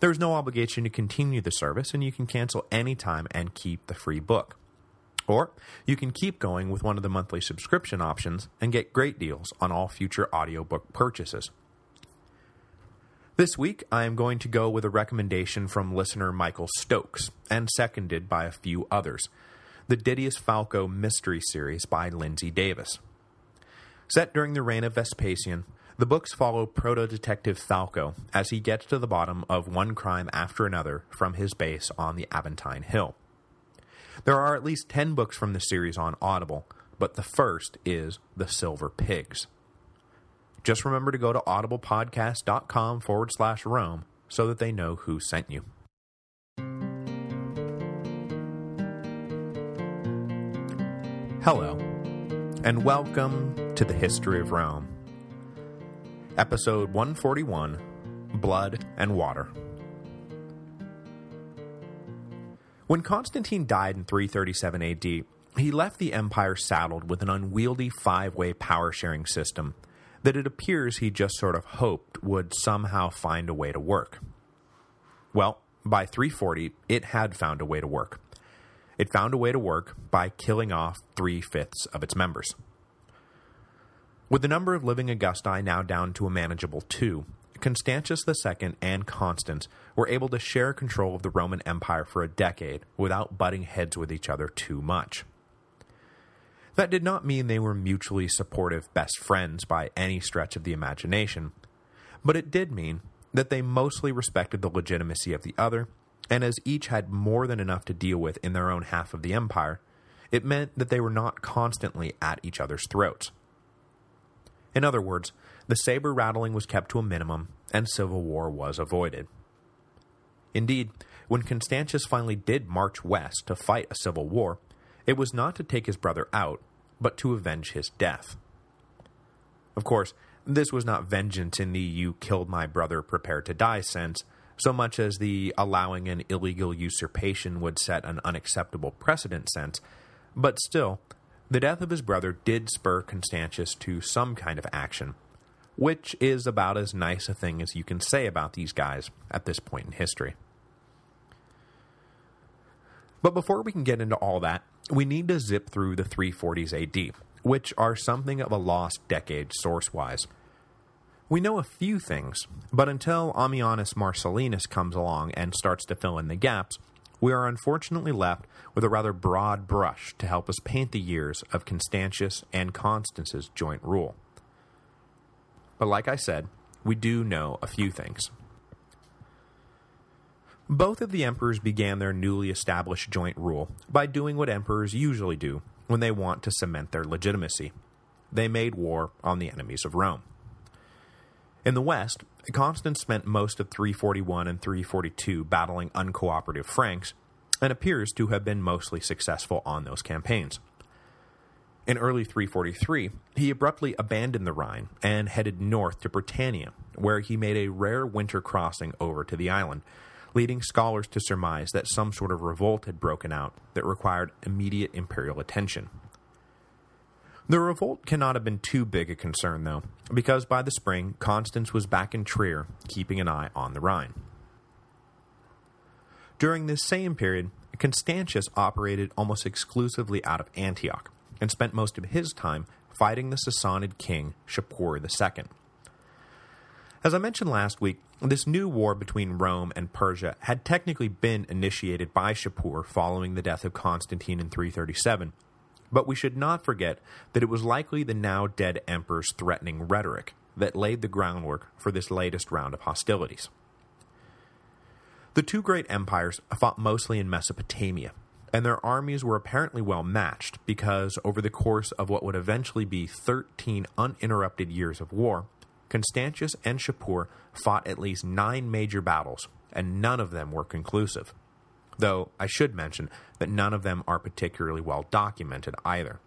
There's no obligation to continue the service, and you can cancel anytime and keep the free book. Or you can keep going with one of the monthly subscription options and get great deals on all future audiobook purchases. This week, I am going to go with a recommendation from listener Michael Stokes, and seconded by a few others, the Didius Falco Mystery Series by Lindsey Davis. Set during the reign of Vespasian, the books follow proto-detective Falco as he gets to the bottom of one crime after another from his base on the Aventine Hill. There are at least 10 books from the series on Audible, but the first is The Silver Pigs. Just remember to go to audiblepodcast.com forward slash Rome so that they know who sent you. Hello, and welcome to the History of Rome. Episode 141, Blood and Water. When Constantine died in 337 AD, he left the empire saddled with an unwieldy five-way power-sharing system that it appears he just sort of hoped would somehow find a way to work. Well, by 340, it had found a way to work. It found a way to work by killing off three-fifths of its members. With the number of living Augusti now down to a manageable two, Constantius II and Constans were able to share control of the Roman Empire for a decade without butting heads with each other too much. That did not mean they were mutually supportive best friends by any stretch of the imagination, but it did mean that they mostly respected the legitimacy of the other, and as each had more than enough to deal with in their own half of the empire, it meant that they were not constantly at each other's throats. In other words, the saber rattling was kept to a minimum, and civil war was avoided. Indeed, when Constantius finally did march west to fight a civil war, it was not to take his brother out, but to avenge his death. Of course, this was not vengeance in the you killed my brother, prepare to die sense, so much as the allowing an illegal usurpation would set an unacceptable precedent sense, but still, the death of his brother did spur Constantius to some kind of action, which is about as nice a thing as you can say about these guys at this point in history. But before we can get into all that, we need to zip through the 340s AD, which are something of a lost decade source-wise. We know a few things, but until Ammianus Marcellinus comes along and starts to fill in the gaps, we are unfortunately left with a rather broad brush to help us paint the years of Constantius and Constans's joint rule. But like I said, we do know a few things. Both of the emperors began their newly established joint rule by doing what emperors usually do when they want to cement their legitimacy. They made war on the enemies of Rome. In the West, Constans spent most of 341 and 342 battling uncooperative Franks, and appears to have been mostly successful on those campaigns. In early 343, he abruptly abandoned the Rhine and headed north to Britannia, where he made a rare winter crossing over to the island, leading scholars to surmise that some sort of revolt had broken out that required immediate imperial attention. The revolt cannot have been too big a concern, though, because by the spring, Constans was back in Trier, keeping an eye on the Rhine. During this same period, Constantius operated almost exclusively out of Antioch, and spent most of his time fighting the Sassanid king Shapur II. As I mentioned last week, this new war between Rome and Persia had technically been initiated by Shapur following the death of Constantine in 337, but we should not forget that it was likely the now dead emperor's threatening rhetoric that laid the groundwork for this latest round of hostilities. The two great empires fought mostly in Mesopotamia, and their armies were apparently well matched because over the course of what would eventually be 13 uninterrupted years of war, Constantius and Shapur fought at least nine major battles, and none of them were conclusive. Though I should mention that none of them are particularly well documented either.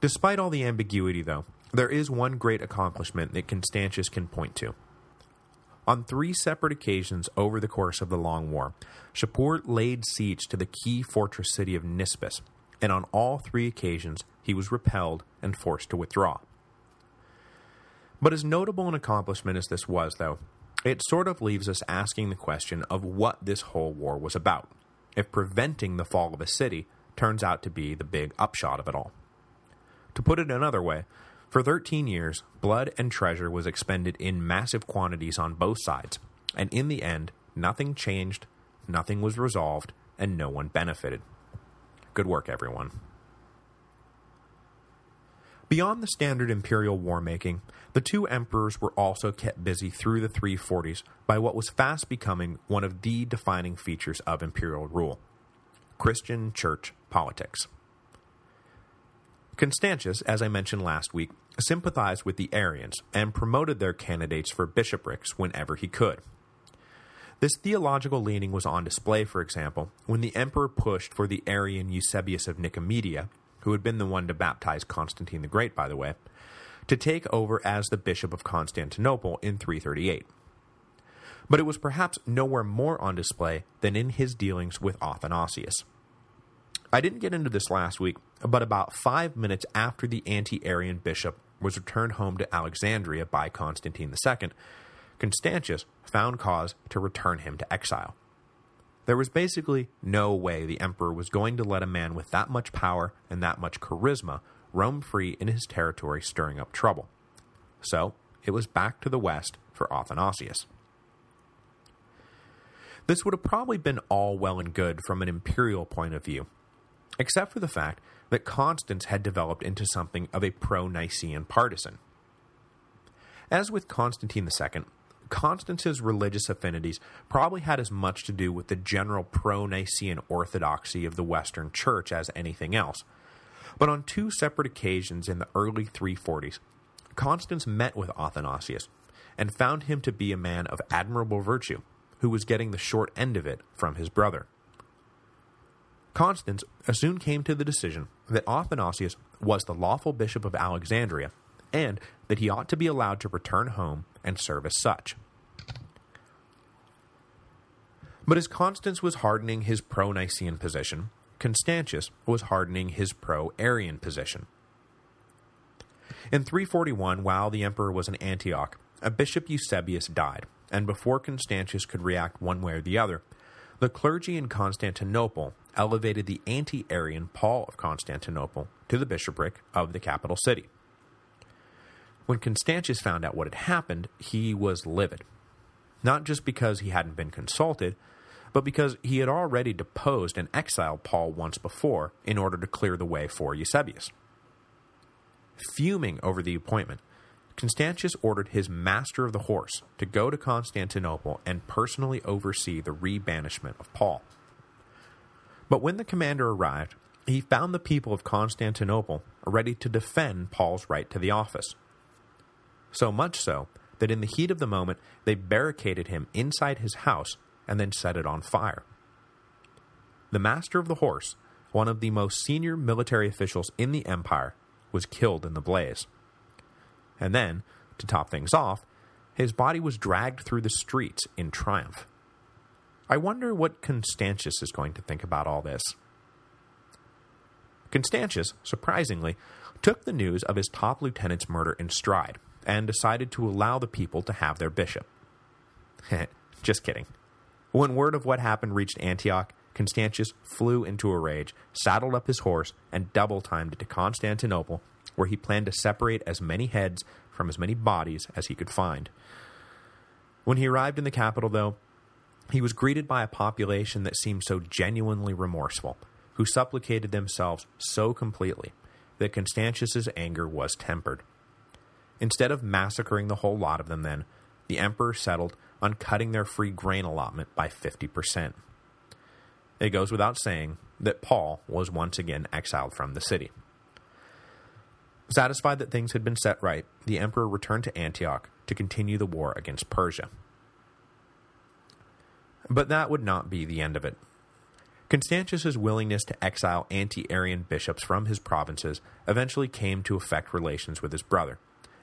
Despite all the ambiguity, though, there is one great accomplishment that Constantius can point to. On three separate occasions over the course of the Long War, Shapur laid siege to the key fortress city of Nisibis, and on all three occasions he was repelled and forced to withdraw. But as notable an accomplishment as this was, though, it sort of leaves us asking the question of what this whole war was about, if preventing the fall of a city turns out to be the big upshot of it all. To put it another way, for 13 years, blood and treasure was expended in massive quantities on both sides, and in the end, nothing changed, nothing was resolved, and no one benefited. Good work, everyone. Beyond the standard imperial war-making, the two emperors were also kept busy through the 340s by what was fast becoming one of the defining features of imperial rule, Christian church politics. Constantius, as I mentioned last week, sympathized with the Arians and promoted their candidates for bishoprics whenever he could. This theological leaning was on display, for example, when the emperor pushed for the Arian Eusebius of Nicomedia who had been the one to baptize Constantine the Great, by the way, to take over as the Bishop of Constantinople in 338. But it was perhaps nowhere more on display than in his dealings with Athanasius. I didn't get into this last week, but about five minutes after the anti-Arian bishop was returned home to Alexandria by Constantine II, Constantius found cause to return him to exile. There was basically no way the emperor was going to let a man with that much power and that much charisma roam free in his territory stirring up trouble. So, it was back to the west for Athanasius. This would have probably been all well and good from an imperial point of view, except for the fact that Constans had developed into something of a pro-Nicene partisan. As with Constantine II, Constans's religious affinities probably had as much to do with the general pro-Nicene orthodoxy of the Western Church as anything else. But on two separate occasions in the early 340s, Constans met with Athanasius and found him to be a man of admirable virtue, who was getting the short end of it from his brother. Constans soon came to the decision that Athanasius was the lawful bishop of Alexandria and that he ought to be allowed to return home and serve as such. But as Constans was hardening his pro-Nicene position, Constantius was hardening his pro-Arian position. In 341, while the emperor was in Antioch, a bishop Eusebius died, and before Constantius could react one way or the other, the clergy in Constantinople elevated the anti-Arian Paul of Constantinople to the bishopric of the capital city. When Constantius found out what had happened, he was livid. Not just because he hadn't been consulted, but because he had already deposed and exiled Paul once before in order to clear the way for Eusebius. Fuming over the appointment, Constantius ordered his master of the horse to go to Constantinople and personally oversee the re-banishment of Paul. But when the commander arrived, he found the people of Constantinople ready to defend Paul's right to the office, so much so that in the heat of the moment they barricaded him inside his house and then set it on fire. The master of the horse, one of the most senior military officials in the empire, was killed in the blaze. And then, to top things off, his body was dragged through the streets in triumph. I wonder what Constantius is going to think about all this. Constantius, surprisingly, took the news of his top lieutenant's murder in stride, and decided to allow the people to have their bishop. Just kidding. When word of what happened reached Antioch, Constantius flew into a rage, saddled up his horse, and double-timed it to Constantinople, where he planned to separate as many heads from as many bodies as he could find. When he arrived in the capital, though, he was greeted by a population that seemed so genuinely remorseful, who supplicated themselves so completely that Constantius's anger was tempered. Instead of massacring the whole lot of them then, the emperor settled on cutting their free grain allotment by 50%. It goes without saying that Paul was once again exiled from the city. Satisfied that things had been set right, the emperor returned to Antioch to continue the war against Persia. But that would not be the end of it. Constantius's willingness to exile anti-Arian bishops from his provinces eventually came to affect relations with his brother,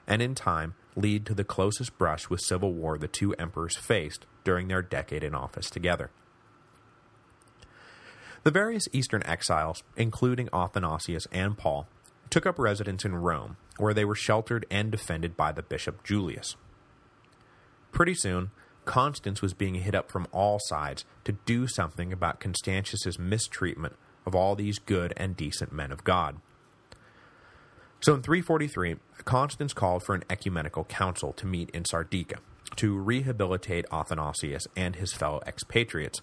and in time lead to the closest brush with civil war the two emperors faced during their decade in office together. The various Eastern exiles, including Athanasius and Paul, took up residence in Rome, where they were sheltered and defended by the bishop Julius. Pretty soon, Constans was being hit up from all sides to do something about Constantius's mistreatment of all these good and decent men of God. So in 343, Constans called for an ecumenical council to meet in Sardica, to rehabilitate Athanasius and his fellow expatriates,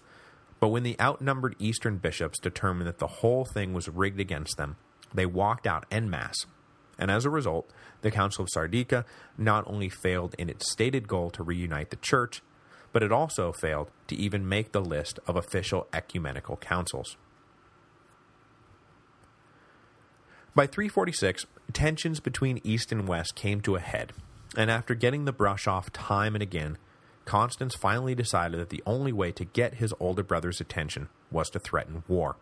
but when the outnumbered eastern bishops determined that the whole thing was rigged against them, they walked out en masse, and as a result, the Council of Sardica not only failed in its stated goal to reunite the Church, but it also failed to even make the list of official ecumenical councils. By 346, tensions between East and West came to a head, and after getting the brush off time and again, Constans finally decided that the only way to get his older brother's attention was to threaten war.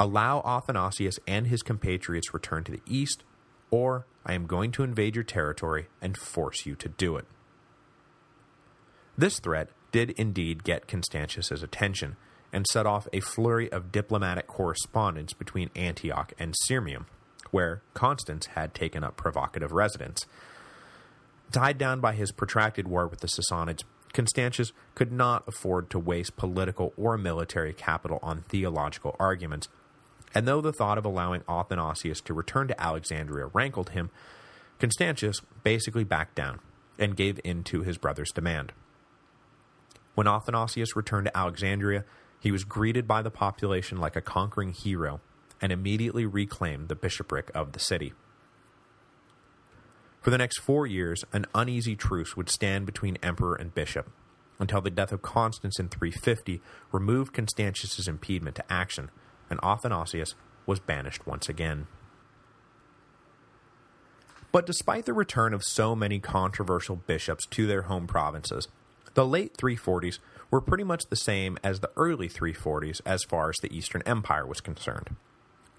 Allow Athanasius and his compatriots return to the east, or I am going to invade your territory and force you to do it. This threat did indeed get Constantius's attention, and set off a flurry of diplomatic correspondence between Antioch and Sirmium, where Constans had taken up provocative residence. Tied down by his protracted war with the Sassanids, Constantius could not afford to waste political or military capital on theological arguments, and though the thought of allowing Athanasius to return to Alexandria rankled him, Constantius basically backed down and gave in to his brother's demand. When Athanasius returned to Alexandria, he was greeted by the population like a conquering hero and immediately reclaimed the bishopric of the city. For the next four years, an uneasy truce would stand between emperor and bishop, until the death of Constans in 350 removed Constantius's impediment to action, and Athanasius was banished once again. But despite the return of so many controversial bishops to their home provinces, the late 340s were pretty much the same as the early 340s as far as the Eastern Empire was concerned.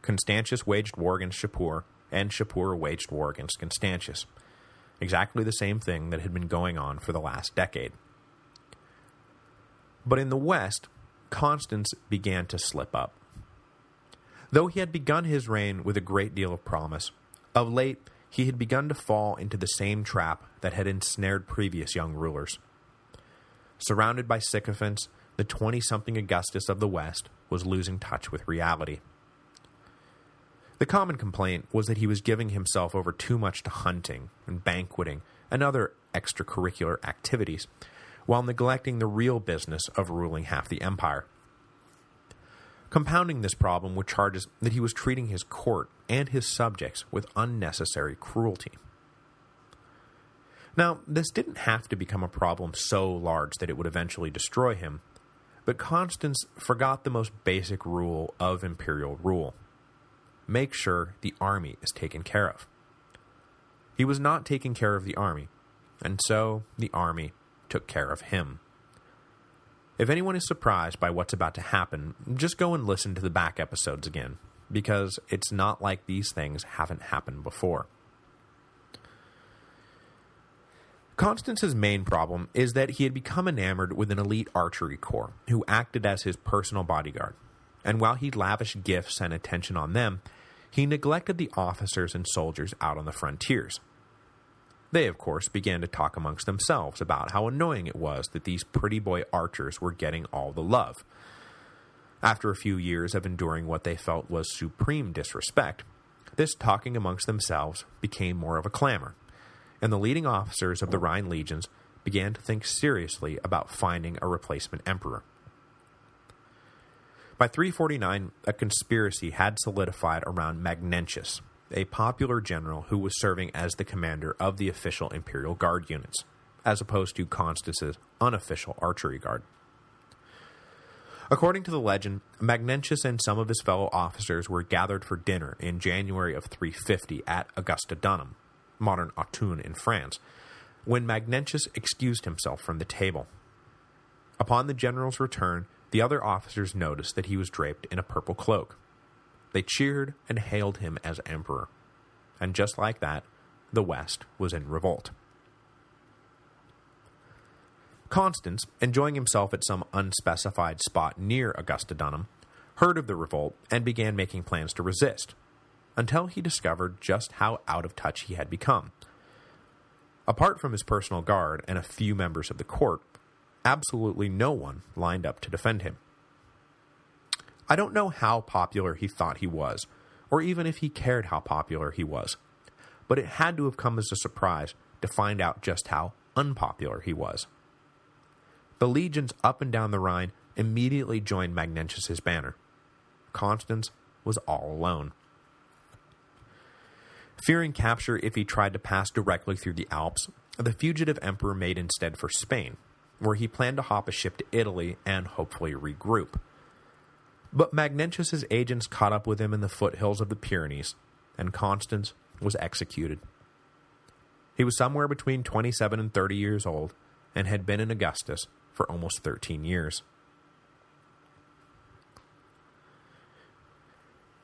Constantius waged war against Shapur, and Shapur waged war against Constantius. Exactly the same thing that had been going on for the last decade. But in the West, Constans began to slip up. Though he had begun his reign with a great deal of promise, of late he had begun to fall into the same trap that had ensnared previous young rulers. Surrounded by sycophants, the 20-something Augustus of the West was losing touch with reality. The common complaint was that he was giving himself over too much to hunting and banqueting and other extracurricular activities, while neglecting the real business of ruling half the empire. Compounding this problem were charges that he was treating his court and his subjects with unnecessary cruelty. Now, this didn't have to become a problem so large that it would eventually destroy him, but Constans forgot the most basic rule of imperial rule. Make sure the army is taken care of. He was not taking care of the army, and so the army took care of him. If anyone is surprised by what's about to happen, just go and listen to the back episodes again, because it's not like these things haven't happened before. Constans's main problem is that he had become enamored with an elite archery corps who acted as his personal bodyguard, and while he lavished gifts and attention on them, he neglected the officers and soldiers out on the frontiers. They, of course, began to talk amongst themselves about how annoying it was that these pretty boy archers were getting all the love. After a few years of enduring what they felt was supreme disrespect, this talking amongst themselves became more of a clamor, and the leading officers of the Rhine legions began to think seriously about finding a replacement emperor. By 349, a conspiracy had solidified around Magnentius, a popular general who was serving as the commander of the official Imperial Guard units, as opposed to Constans's unofficial archery guard. According to the legend, Magnentius and some of his fellow officers were gathered for dinner in January of 350 at Augusta Augustodunum, modern Autun in France, when Magnentius excused himself from the table. Upon the general's return, the other officers noticed that he was draped in a purple cloak. They cheered and hailed him as emperor. And just like that, the West was in revolt. Constans, enjoying himself at some unspecified spot near Augustodunum, heard of the revolt and began making plans to resist, until he discovered just how out of touch he had become. Apart from his personal guard and a few members of the court, absolutely no one lined up to defend him. I don't know how popular he thought he was, or even if he cared how popular he was, but it had to have come as a surprise to find out just how unpopular he was. The legions up and down the Rhine immediately joined Magnentius's banner. Constans was all alone. Fearing capture if he tried to pass directly through the Alps, the fugitive emperor made instead for Spain, where he planned to hop a ship to Italy and hopefully regroup. But Magnentius's agents caught up with him in the foothills of the Pyrenees, and Constans was executed. He was somewhere between 27 and 30 years old, and had been in Augustus for almost 13 years.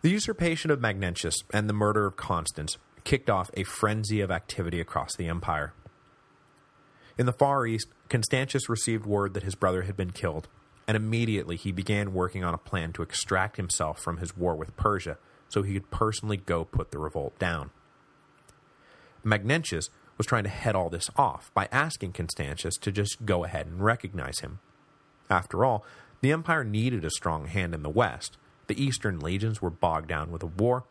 The usurpation of Magnentius and the murder of Constans kicked off a frenzy of activity across the empire. In the Far East, Constantius received word that his brother had been killed, and immediately he began working on a plan to extract himself from his war with Persia so he could personally go put the revolt down. Magnentius was trying to head all this off by asking Constantius to just go ahead and recognize him. After all, the empire needed a strong hand in the west. The eastern legions were bogged down with a war,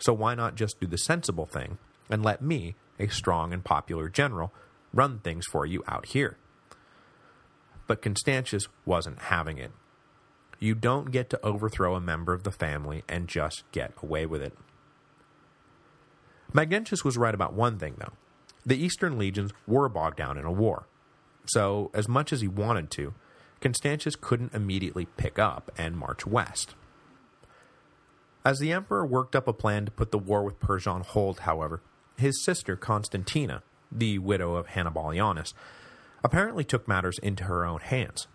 so why not just do the sensible thing and let me, a strong and popular general, run things for you out here? But Constantius wasn't having it. You don't get to overthrow a member of the family and just get away with it. Magnentius was right about one thing, though. The Eastern legions were bogged down in a war. So, as much as he wanted to, Constantius couldn't immediately pick up and march west. As the emperor worked up a plan to put the war with Persia on hold, however, his sister Constantina, the widow of Hannibalianus, apparently took matters into her own hands,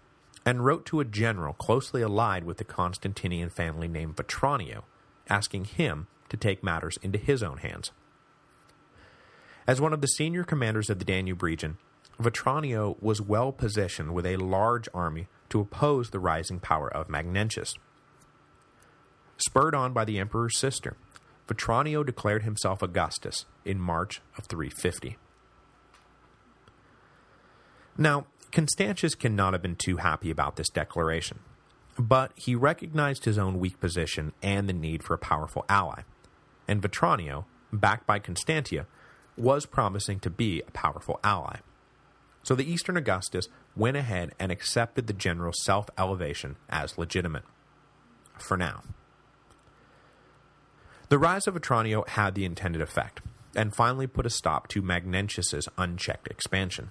and wrote to a general closely allied with the Constantinian family named Vetranio, asking him to take matters into his own hands. As one of the senior commanders of the Danube region, Vetranio was well positioned with a large army to oppose the rising power of Magnentius. Spurred on by the emperor's sister, Vetranio declared himself Augustus in March of 350. Now, Constantius cannot have been too happy about this declaration, but he recognized his own weak position and the need for a powerful ally, and Vetranio, backed by Constantia, was promising to be a powerful ally. So the Eastern Augustus went ahead and accepted the general's self-elevation as legitimate. For now. The rise of Vetranio had the intended effect, and finally put a stop to Magnentius's unchecked expansion.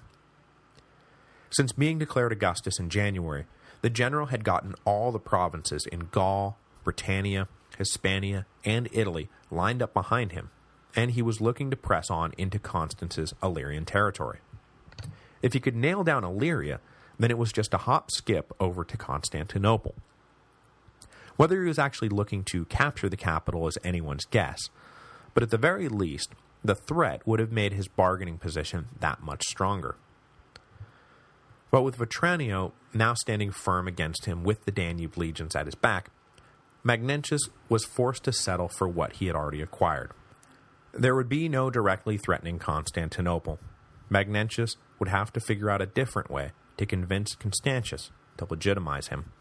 Since being declared Augustus in January, the general had gotten all the provinces in Gaul, Britannia, Hispania, and Italy lined up behind him, and he was looking to press on into Constans's Illyrian territory. If he could nail down Illyria, then it was just a hop skip over to Constantinople. Whether he was actually looking to capture the capital is anyone's guess, but at the very least, the threat would have made his bargaining position that much stronger. But with Vetranio now standing firm against him with the Danube legions at his back, Magnentius was forced to settle for what he had already acquired. There would be no directly threatening Constantinople. Magnentius would have to figure out a different way to convince Constantius to legitimize him.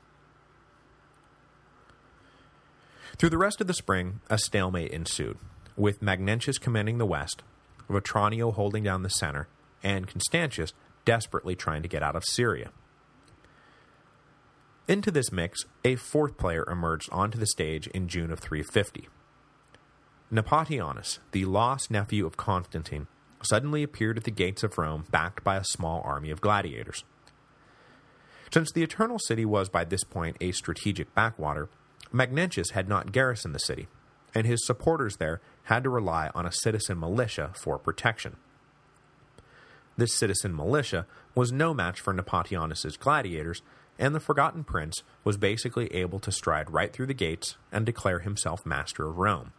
Through the rest of the spring, a stalemate ensued, with Magnentius commanding the west, Vetranio holding down the center, and Constantius desperately trying to get out of Syria. Into this mix, a fourth player emerged onto the stage in June of 350. Nepotianus, the lost nephew of Constantine, suddenly appeared at the gates of Rome backed by a small army of gladiators. Since the Eternal City was by this point a strategic backwater, Magnentius had not garrisoned the city, and his supporters there had to rely on a citizen militia for protection. This citizen militia was no match for Nepotianus's gladiators, and the Forgotten Prince was basically able to stride right through the gates and declare himself master of Rome.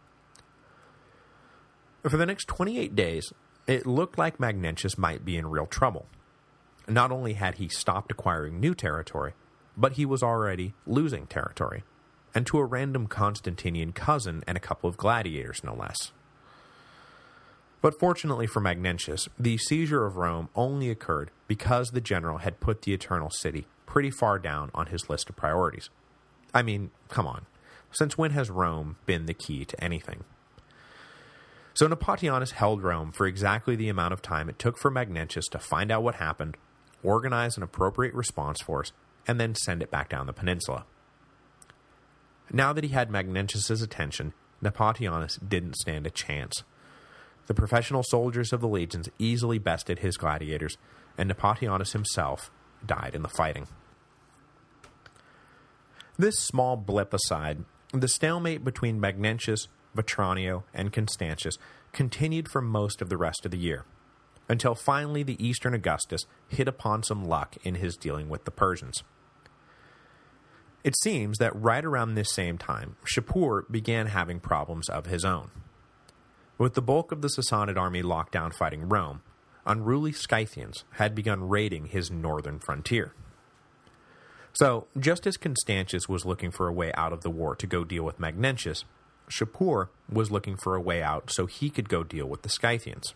For the next 28 days, it looked like Magnentius might be in real trouble. Not only had he stopped acquiring new territory, but he was already losing territory, and to a random Constantinian cousin and a couple of gladiators, no less. But fortunately for Magnentius, the seizure of Rome only occurred because the general had put the Eternal City pretty far down on his list of priorities. I mean, come on. Since when has Rome been the key to anything? So Nepotianus held Rome for exactly the amount of time it took for Magnentius to find out what happened, organize an appropriate response force, and then send it back down the peninsula. Now that he had Magnentius's attention, Nepotianus didn't stand a chance. The professional soldiers of the legions easily bested his gladiators, and Nepotianus himself died in the fighting. This small blip aside, the stalemate between Magnentius, Vetranio, and Constantius continued for most of the rest of the year, until finally the Eastern Augustus hit upon some luck in his dealing with the Persians. It seems that right around this same time, Shapur began having problems of his own. With the bulk of the Sassanid army locked down fighting Rome, unruly Scythians had begun raiding his northern frontier. So, just as Constantius was looking for a way out of the war to go deal with Magnentius, Shapur was looking for a way out so he could go deal with the Scythians.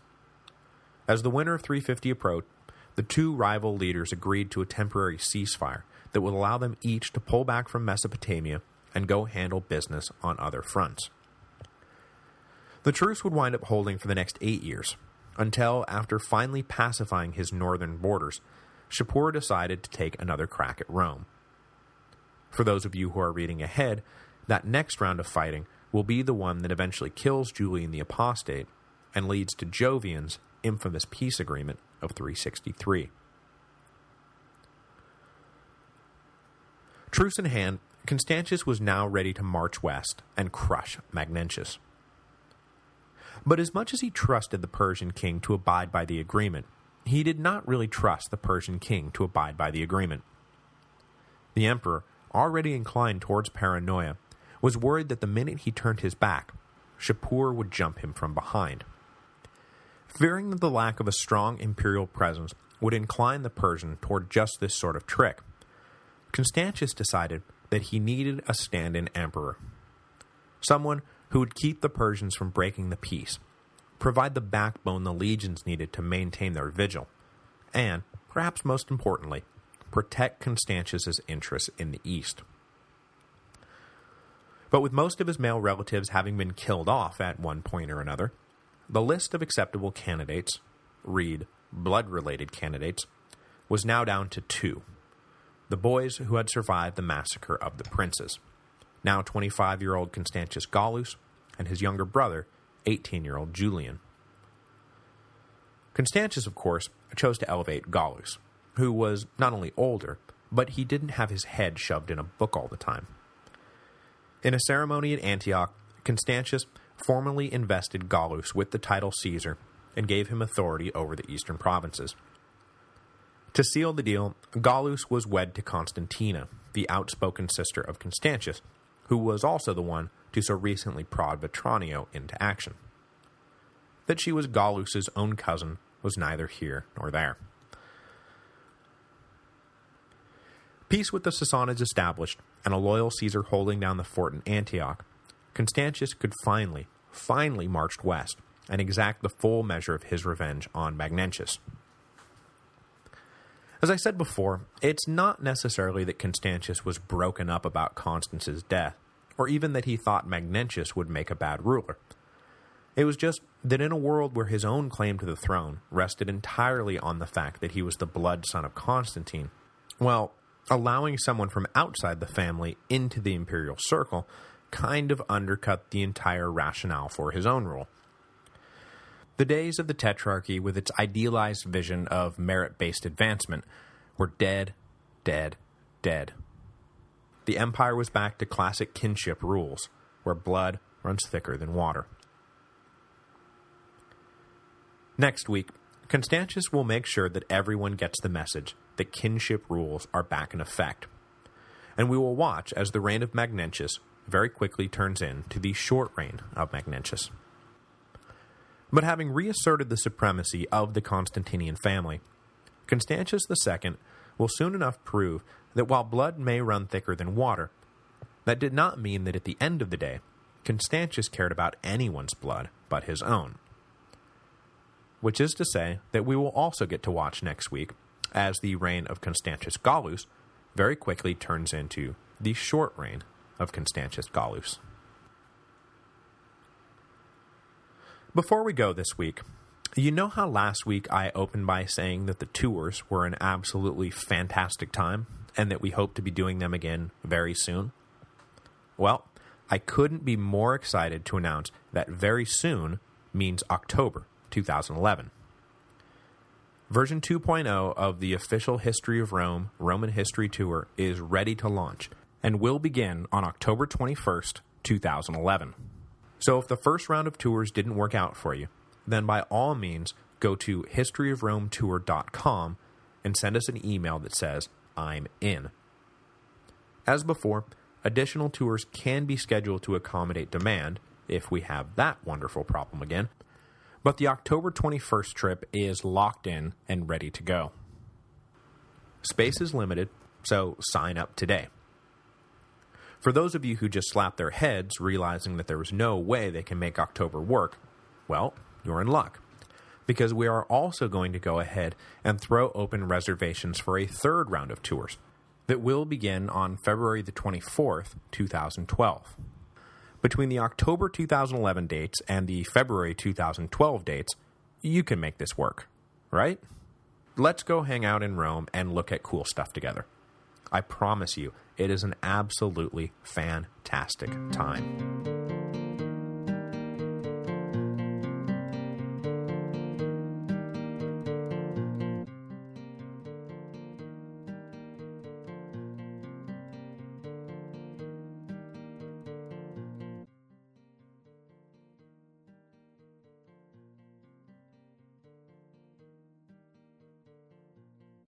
As the winter of 350 approached, the two rival leaders agreed to a temporary ceasefire that would allow them each to pull back from Mesopotamia and go handle business on other fronts. The truce would wind up holding for the next eight years, until, after finally pacifying his northern borders, Shapur decided to take another crack at Rome. For those of you who are reading ahead, that next round of fighting will be the one that eventually kills Julian the Apostate and leads to Jovian's infamous peace agreement of 363. Truce in hand, Constantius was now ready to march west and crush Magnentius. But as much as he trusted the Persian king to abide by the agreement, he did not really trust the Persian king to abide by the agreement. The emperor, already inclined towards paranoia, was worried that the minute he turned his back, Shapur would jump him from behind. Fearing that the lack of a strong imperial presence would incline the Persian toward just this sort of trick, Constantius decided that he needed a stand-in emperor. Someone who would keep the Persians from breaking the peace, provide the backbone the legions needed to maintain their vigil, and, perhaps most importantly, protect Constantius's interests in the east. But with most of his male relatives having been killed off at one point or another, the list of acceptable candidates, read blood-related candidates, was now down to two. The boys who had survived the massacre of the princes, now 25-year-old Constantius Gallus, and his younger brother, 18-year-old Julian. Constantius, of course, chose to elevate Gallus, who was not only older, but he didn't have his head shoved in a book all the time. In a ceremony at Antioch, Constantius formally invested Gallus with the title Caesar and gave him authority over the eastern provinces. To seal the deal, Gallus was wed to Constantina, the outspoken sister of Constantius, who was also the one to so recently prod Vetranio into action. That she was Gallus's own cousin was neither here nor there. Peace with the Sassanids established, and a loyal Caesar holding down the fort in Antioch, Constantius could finally, finally march west and exact the full measure of his revenge on Magnentius. As I said before, it's not necessarily that Constantius was broken up about Constans's death, or even that he thought Magnentius would make a bad ruler. It was just that in a world where his own claim to the throne rested entirely on the fact that he was the blood son of Constantine, well, allowing someone from outside the family into the imperial circle kind of undercut the entire rationale for his own rule. The days of the Tetrarchy with its idealized vision of merit-based advancement were dead, dead, dead. The empire was back to classic kinship rules, where blood runs thicker than water. Next week, Constantius will make sure that everyone gets the message that kinship rules are back in effect, and we will watch as the reign of Magnentius very quickly turns into the short reign of Magnentius. But having reasserted the supremacy of the Constantinian family, Constantius II will soon enough prove that while blood may run thicker than water, that did not mean that at the end of the day, Constantius cared about anyone's blood but his own. Which is to say that we will also get to watch next week as the reign of Constantius Gallus very quickly turns into the short reign of Constantius Gallus. Before we go this week, you know how last week I opened by saying that the tours were an absolutely fantastic time, and that we hope to be doing them again very soon? Well, I couldn't be more excited to announce that very soon means October 2011. Version 2.0 of the official History of Rome Roman History Tour is ready to launch, and will begin on October 21st, 2011. So if the first round of tours didn't work out for you, then by all means go to historyofrometour.com and send us an email that says, I'm in. As before, additional tours can be scheduled to accommodate demand, if we have that wonderful problem again, but the October 21st trip is locked in and ready to go. Space is limited, so sign up today. For those of you who just slapped their heads realizing that there was no way they can make October work, well, you're in luck. Because we are also going to go ahead and throw open reservations for a third round of tours that will begin on February the 24th, 2012. Between the October 2011 dates and the February 2012 dates, you can make this work, right? Let's go hang out in Rome and look at cool stuff together. I promise you, it is an absolutely fantastic time.